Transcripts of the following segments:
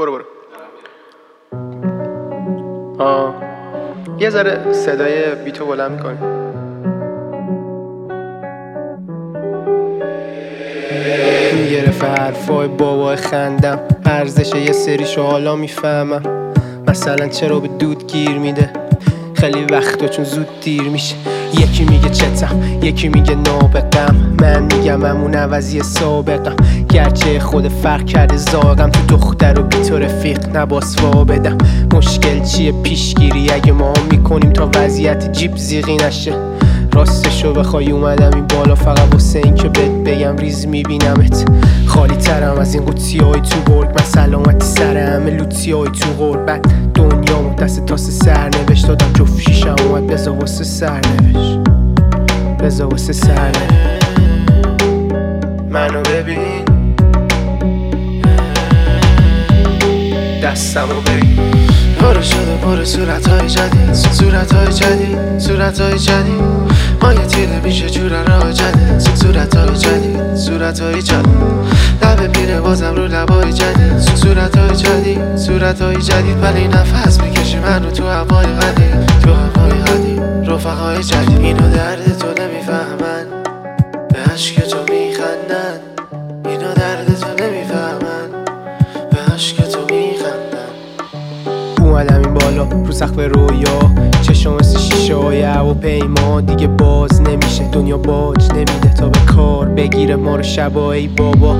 برو برو. آه. یه ذره صدای بیتو بلند می‌کنی. میگرفه حرفای بابا خندم. ارزش یه سریش حالا می‌فهمم. مثلا چرا به دود گیر میده؟ خیلی وقتا چون زود دیر میشه. یکی میگه چتم یکی میگه نابقم من میگم همون عوضی سابقم. گرچه خود فرق کرده زاغم تو دختر و بی تو رفیق نباس بدم مشکل چیه؟ پیشگیری اگه ما می‌کنیم تا وضعیت جیب زیغی نشه. راستشو بخوای اومدم این بالا فقط واسه این که بهت بگم ریز میبینمت. خالی ترم از این قوطی های تو برگ من سلامتی سر همه لوتی های تو غربت دنیا دست تاس سر نوشت دادم جفت شیشم اومد بزا واسه سر نوشت بزا واسه سر منو ببین. دستمو ببین. پر شده پر صورت های جدید صورت های جدید صورت های جدید. تیره میشه جور راه جدید صورت های جدید صورت های جدید لبه پیره بازم رو لبای جدید صورت های جدید صورت های جدید ولی نفس می‌کشی منو تو هوای قدیم تو هوای قدیم رفقای جدید اینو درد تو نمی‌فهمن. به عشق تو میخندن. اینو درد تو نمی‌فهمن. اومدم این بالا رو سقف رویا. چشم مثل شیشه های پیما دیگه باز نمیشه دنیا باج نمیده تا به کار بگیره ما رو شبایی بابا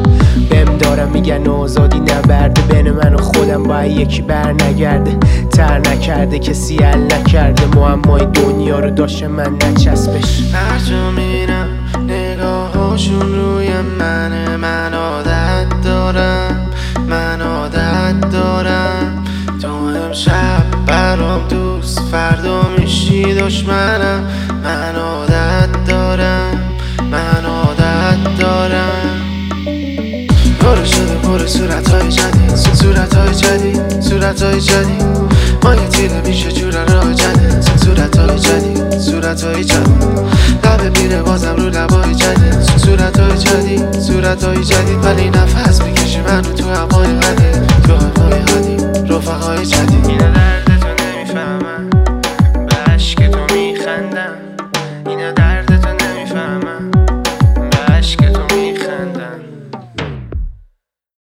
بهم دارم میگن آزادی نبرده. بین من و خودم باید یکی بر نگرده تر نکرده کسی حل نکرده. معمای دنیا رو داشته من نچسبش. هر جا میرم نگاهاشون روی منه من امشب برام دوست فردا میشی دشمنم. من عادت دارم من عادت دارم. پر شده پر صورت های جدید صورت های جدید صورت های جدید. ما یه تیره میشه جور راه جدید صورت های جدید صورت های جدید. لبه میره بازم رو لبای جدید صورت های جدید صورت های جدید. ولی نفس می‌کشی